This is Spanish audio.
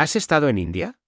¿Has estado en India?